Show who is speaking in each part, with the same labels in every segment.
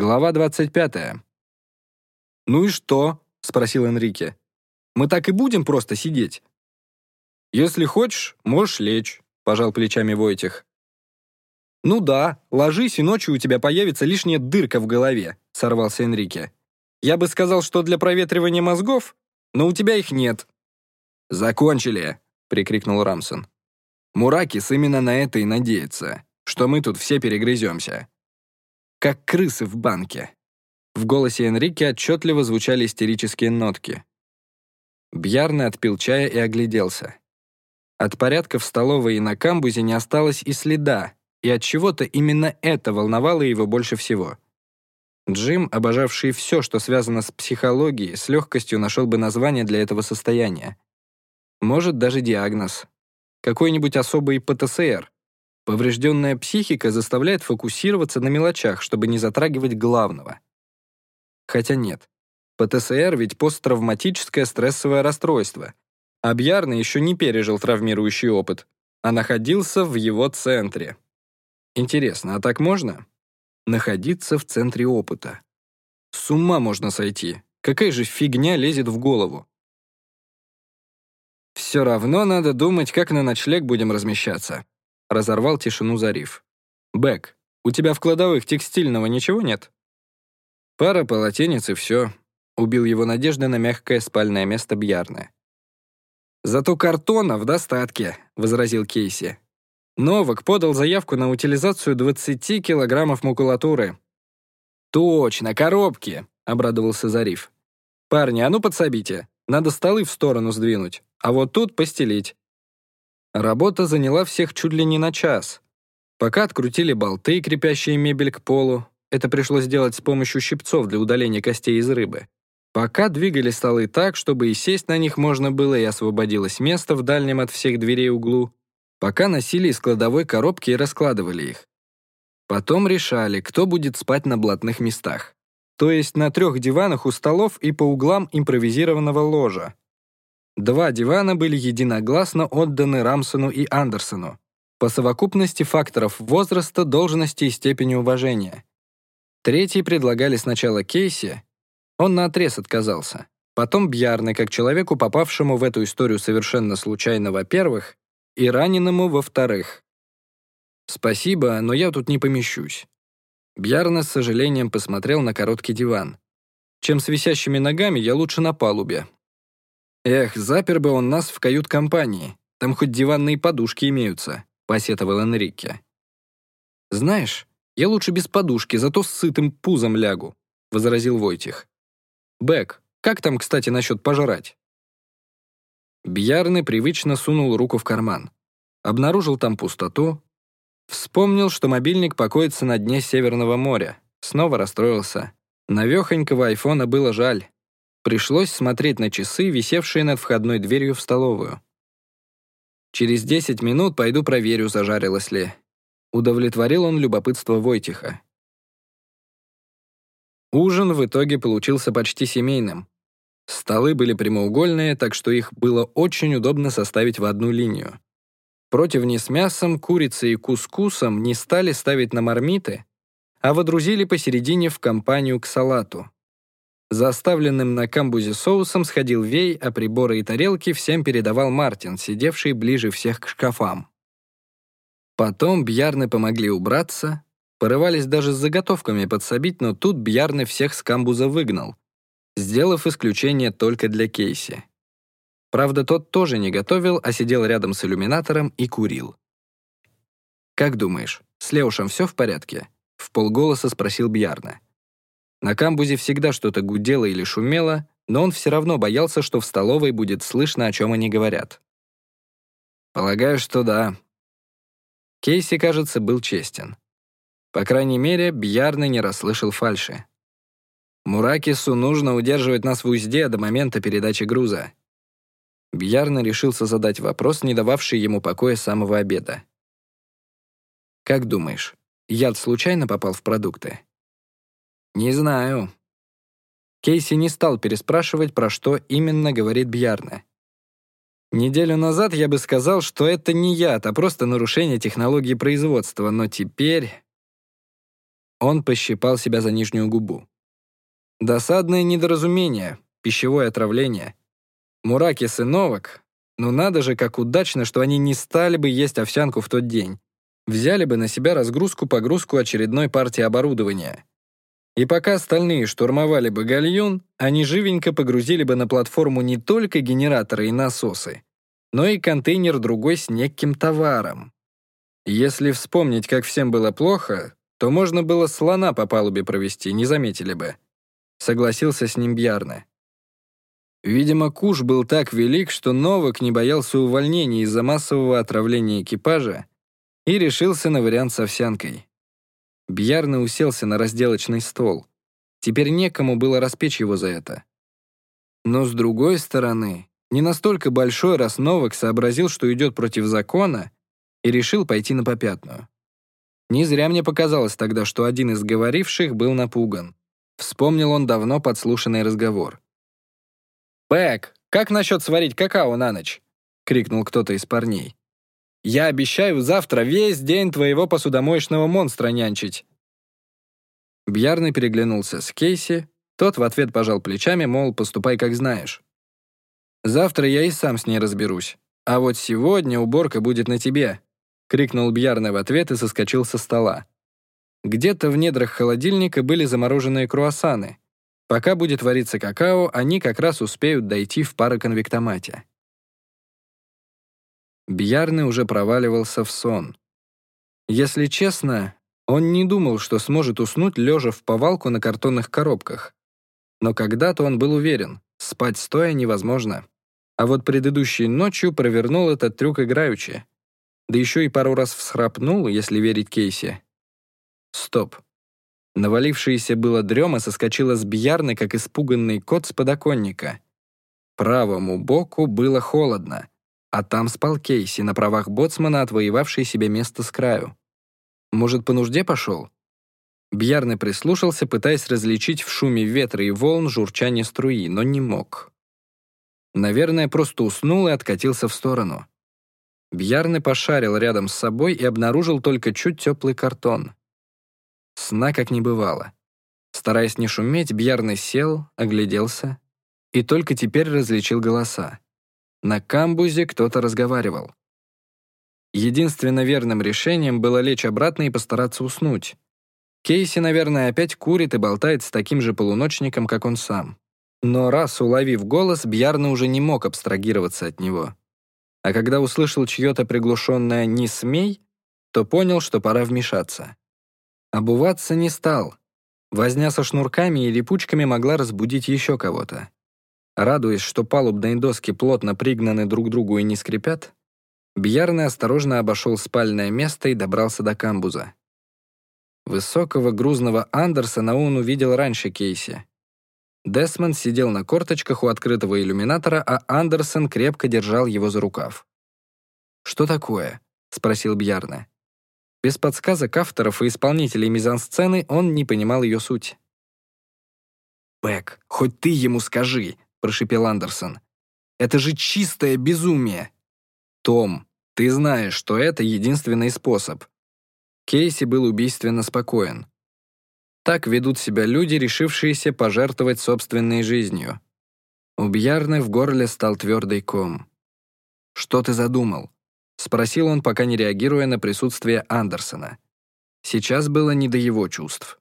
Speaker 1: Глава 25. «Ну и что?» — спросил Энрике. «Мы так и будем просто сидеть?» «Если хочешь, можешь лечь», — пожал плечами Войтих. «Ну да, ложись, и ночью у тебя появится лишняя дырка в голове», — сорвался Энрике. «Я бы сказал, что для проветривания мозгов, но у тебя их нет». «Закончили», — прикрикнул Рамсон. «Муракис именно на это и надеется, что мы тут все перегрыземся как крысы в банке. В голосе Энрике отчетливо звучали истерические нотки. Бьярны отпил чая и огляделся. От порядка в столовой и на камбузе не осталось и следа, и от чего-то именно это волновало его больше всего. Джим, обожавший все, что связано с психологией, с легкостью нашел бы название для этого состояния. Может, даже диагноз. Какой-нибудь особый ПТСР. Поврежденная психика заставляет фокусироваться на мелочах, чтобы не затрагивать главного. Хотя нет. ПТСР ведь посттравматическое стрессовое расстройство. Бьярна еще не пережил травмирующий опыт, а находился в его центре. Интересно, а так можно? Находиться в центре опыта. С ума можно сойти. Какая же фигня лезет в голову? Все равно надо думать, как на ночлег будем размещаться. Разорвал тишину Зариф. «Бэк, у тебя в кладовых текстильного ничего нет?» «Пара полотенец и все», — убил его надежда на мягкое спальное место Бьярны. «Зато картона в достатке», — возразил Кейси. Новак подал заявку на утилизацию 20 килограммов макулатуры. «Точно, коробки», — обрадовался Зариф. «Парни, а ну подсобите. Надо столы в сторону сдвинуть, а вот тут постелить. Работа заняла всех чуть ли не на час. Пока открутили болты, крепящие мебель к полу, это пришлось сделать с помощью щипцов для удаления костей из рыбы. Пока двигали столы так, чтобы и сесть на них можно было, и освободилось место в дальнем от всех дверей углу, пока носили из кладовой коробки и раскладывали их. Потом решали, кто будет спать на блатных местах. То есть на трех диванах у столов и по углам импровизированного ложа. Два дивана были единогласно отданы Рамсону и Андерсону по совокупности факторов возраста, должности и степени уважения. Третий предлагали сначала Кейси, он наотрез отказался. Потом Бьярны, как человеку, попавшему в эту историю совершенно случайно, во-первых, и раненому, во-вторых. «Спасибо, но я тут не помещусь». Бьярна с сожалением посмотрел на короткий диван. «Чем с висящими ногами, я лучше на палубе, «Эх, запер бы он нас в кают-компании. Там хоть диванные подушки имеются», — посетовал Энрике. «Знаешь, я лучше без подушки, зато с сытым пузом лягу», — возразил Войтих. «Бэк, как там, кстати, насчет пожрать?» Бьярны привычно сунул руку в карман. Обнаружил там пустоту. Вспомнил, что мобильник покоится на дне Северного моря. Снова расстроился. Навехонького айфона было жаль. Пришлось смотреть на часы, висевшие над входной дверью в столовую. «Через десять минут пойду проверю, зажарилась ли». Удовлетворил он любопытство Войтиха. Ужин в итоге получился почти семейным. Столы были прямоугольные, так что их было очень удобно составить в одну линию. Противни с мясом, курицей и кускусом не стали ставить на мармиты, а водрузили посередине в компанию к салату. За оставленным на камбузе соусом сходил Вей, а приборы и тарелки всем передавал Мартин, сидевший ближе всех к шкафам. Потом Бьярны помогли убраться, порывались даже с заготовками подсобить, но тут Бьярны всех с камбуза выгнал, сделав исключение только для Кейси. Правда, тот тоже не готовил, а сидел рядом с иллюминатором и курил. «Как думаешь, с Леушем все в порядке?» — в полголоса спросил Бьярна. На камбузе всегда что-то гудело или шумело, но он все равно боялся, что в столовой будет слышно, о чем они говорят. «Полагаю, что да». Кейси, кажется, был честен. По крайней мере, Бьярны не расслышал фальши. «Муракису нужно удерживать нас в узде до момента передачи груза». Бьярна решился задать вопрос, не дававший ему покоя с самого обеда. «Как думаешь, яд случайно попал в продукты?» «Не знаю». Кейси не стал переспрашивать, про что именно говорит Бьярна. Неделю назад я бы сказал, что это не яд, а просто нарушение технологии производства, но теперь... Он пощипал себя за нижнюю губу. Досадное недоразумение, пищевое отравление. Муракис и Новак, ну надо же, как удачно, что они не стали бы есть овсянку в тот день. Взяли бы на себя разгрузку-погрузку очередной партии оборудования. И пока остальные штурмовали бы гальюн, они живенько погрузили бы на платформу не только генераторы и насосы, но и контейнер другой с неким товаром. Если вспомнить, как всем было плохо, то можно было слона по палубе провести, не заметили бы. Согласился с ним Бьярне. Видимо, куш был так велик, что Новак не боялся увольнения из-за массового отравления экипажа и решился на вариант с овсянкой. Бьярне уселся на разделочный стол. Теперь некому было распечь его за это. Но с другой стороны, не настолько большой, раз Новак сообразил, что идет против закона, и решил пойти на попятную. Не зря мне показалось тогда, что один из говоривших был напуган. Вспомнил он давно подслушанный разговор. «Бэк, как насчет сварить какао на ночь?» — крикнул кто-то из парней. «Я обещаю завтра весь день твоего посудомоечного монстра нянчить». Бьярный переглянулся с Кейси, тот в ответ пожал плечами, мол, поступай как знаешь. «Завтра я и сам с ней разберусь, а вот сегодня уборка будет на тебе», — крикнул Бьярный в ответ и соскочил со стола. Где-то в недрах холодильника были замороженные круассаны. Пока будет вариться какао, они как раз успеют дойти в пароконвектомате. Бьярный уже проваливался в сон. Если честно, он не думал, что сможет уснуть, лежа в повалку на картонных коробках. Но когда-то он был уверен, спать стоя невозможно. А вот предыдущей ночью провернул этот трюк играючи. Да еще и пару раз всхрапнул, если верить Кейси. Стоп. Навалившаяся было дрема соскочила с бьярны, как испуганный кот с подоконника. Правому боку было холодно, а там спал Кейси на правах боцмана, отвоевавший себе место с краю. Может, по нужде пошел? Бьярный прислушался, пытаясь различить в шуме ветра и волн журчание струи, но не мог. Наверное, просто уснул и откатился в сторону. Бьярный пошарил рядом с собой и обнаружил только чуть теплый картон. Сна как не бывало. Стараясь не шуметь, Бьярный сел, огляделся и только теперь различил голоса. На камбузе кто-то разговаривал. Единственно верным решением было лечь обратно и постараться уснуть. Кейси, наверное, опять курит и болтает с таким же полуночником, как он сам. Но раз уловив голос, Бьярна уже не мог абстрагироваться от него. А когда услышал чье-то приглушенное «не смей», то понял, что пора вмешаться. Обуваться не стал. Возня со шнурками и липучками могла разбудить еще кого-то. Радуясь, что палубные доски плотно пригнаны друг к другу и не скрипят, Бьярный осторожно обошел спальное место и добрался до камбуза. Высокого грузного Андерсона он увидел раньше Кейси. Десмонд сидел на корточках у открытого иллюминатора, а Андерсон крепко держал его за рукав. «Что такое?» — спросил Бьярна. Без подсказок авторов и исполнителей мизансцены он не понимал ее суть. «Бэк, хоть ты ему скажи», — прошепел Андерсон. «Это же чистое безумие!» «Том, ты знаешь, что это единственный способ». Кейси был убийственно спокоен. Так ведут себя люди, решившиеся пожертвовать собственной жизнью. У Бьярны в горле стал твердый ком. «Что ты задумал?» Спросил он, пока не реагируя на присутствие Андерсона. Сейчас было не до его чувств.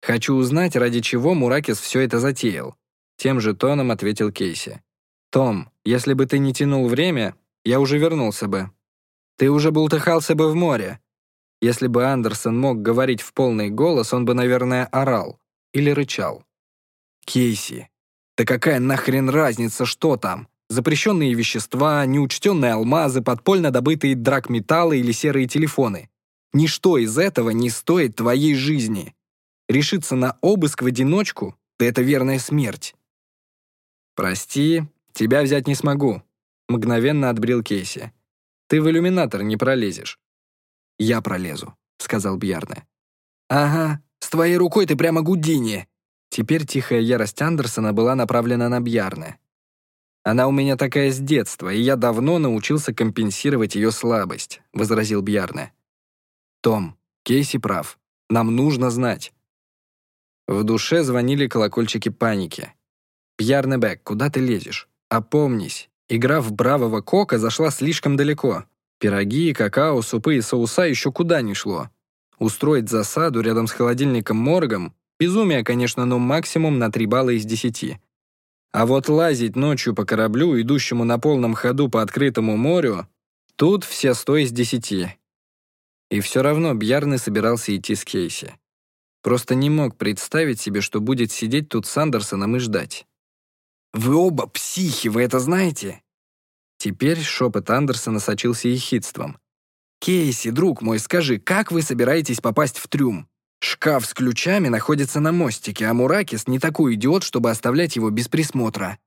Speaker 1: «Хочу узнать, ради чего Муракис все это затеял», тем же тоном ответил Кейси. «Том, если бы ты не тянул время, я уже вернулся бы. Ты уже бултыхался бы в море. Если бы Андерсон мог говорить в полный голос, он бы, наверное, орал или рычал. Кейси, да какая нахрен разница, что там? запрещенные вещества, неучтенные алмазы, подпольно добытые драгметаллы или серые телефоны. Ничто из этого не стоит твоей жизни. Решиться на обыск в одиночку — это верная смерть. «Прости, тебя взять не смогу», — мгновенно отбрил Кейси. «Ты в иллюминатор не пролезешь». «Я пролезу», — сказал Бьярне. «Ага, с твоей рукой ты прямо Гудини». Теперь тихая ярость Андерсона была направлена на Бьярне. Она у меня такая с детства, и я давно научился компенсировать ее слабость», — возразил Бьярне. «Том, Кейси прав. Нам нужно знать». В душе звонили колокольчики паники. «Пьярнебек, куда ты лезешь? Опомнись. Игра в бравого кока зашла слишком далеко. Пироги, какао, супы и соуса еще куда ни шло. Устроить засаду рядом с холодильником-моргом – безумие, конечно, но максимум на 3 балла из 10. А вот лазить ночью по кораблю, идущему на полном ходу по открытому морю, тут все 100 из 10. И все равно Бьярны собирался идти с Кейси. Просто не мог представить себе, что будет сидеть тут с Андерсоном и ждать. «Вы оба психи, вы это знаете?» Теперь шепот Андерсона сочился ехидством. «Кейси, друг мой, скажи, как вы собираетесь попасть в трюм? Шкаф с ключами находится на мостике, а Муракис не такой идиот, чтобы оставлять его без присмотра».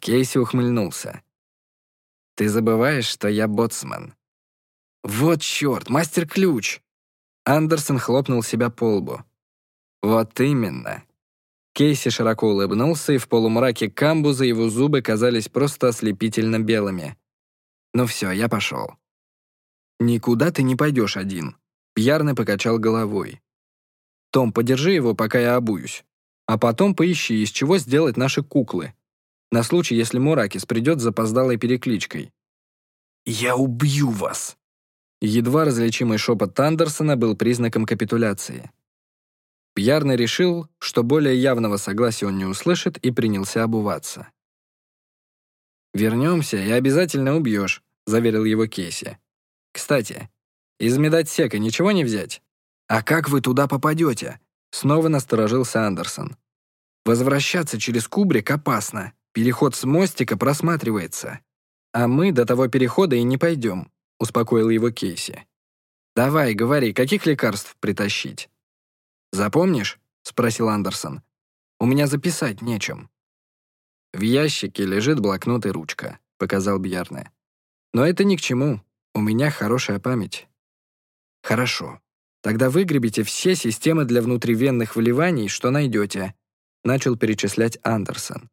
Speaker 1: Кейси ухмыльнулся. «Ты забываешь, что я боцман». «Вот черт, мастер-ключ!» Андерсон хлопнул себя по лбу. «Вот именно. Кейси широко улыбнулся, и в полумраке камбуза его зубы казались просто ослепительно белыми. «Ну все, я пошел». «Никуда ты не пойдешь один», — Пьярный покачал головой. «Том, подержи его, пока я обуюсь. А потом поищи, из чего сделать наши куклы. На случай, если Муракис придет с запоздалой перекличкой». «Я убью вас!» Едва различимый шепот Тандерсона был признаком капитуляции. Пьярный решил, что более явного согласия он не услышит, и принялся обуваться. «Вернемся и обязательно убьешь», — заверил его Кейси. «Кстати, из медотсека ничего не взять?» «А как вы туда попадете?» Снова насторожился Андерсон. «Возвращаться через кубрик опасно. Переход с мостика просматривается. А мы до того перехода и не пойдем», — успокоил его Кейси. «Давай, говори, каких лекарств притащить?» «Запомнишь?» — спросил Андерсон. «У меня записать нечем». «В ящике лежит блокнот и ручка», — показал Бьярне. «Но это ни к чему. У меня хорошая память». «Хорошо. Тогда выгребите все системы для внутривенных вливаний, что найдете», — начал перечислять Андерсон.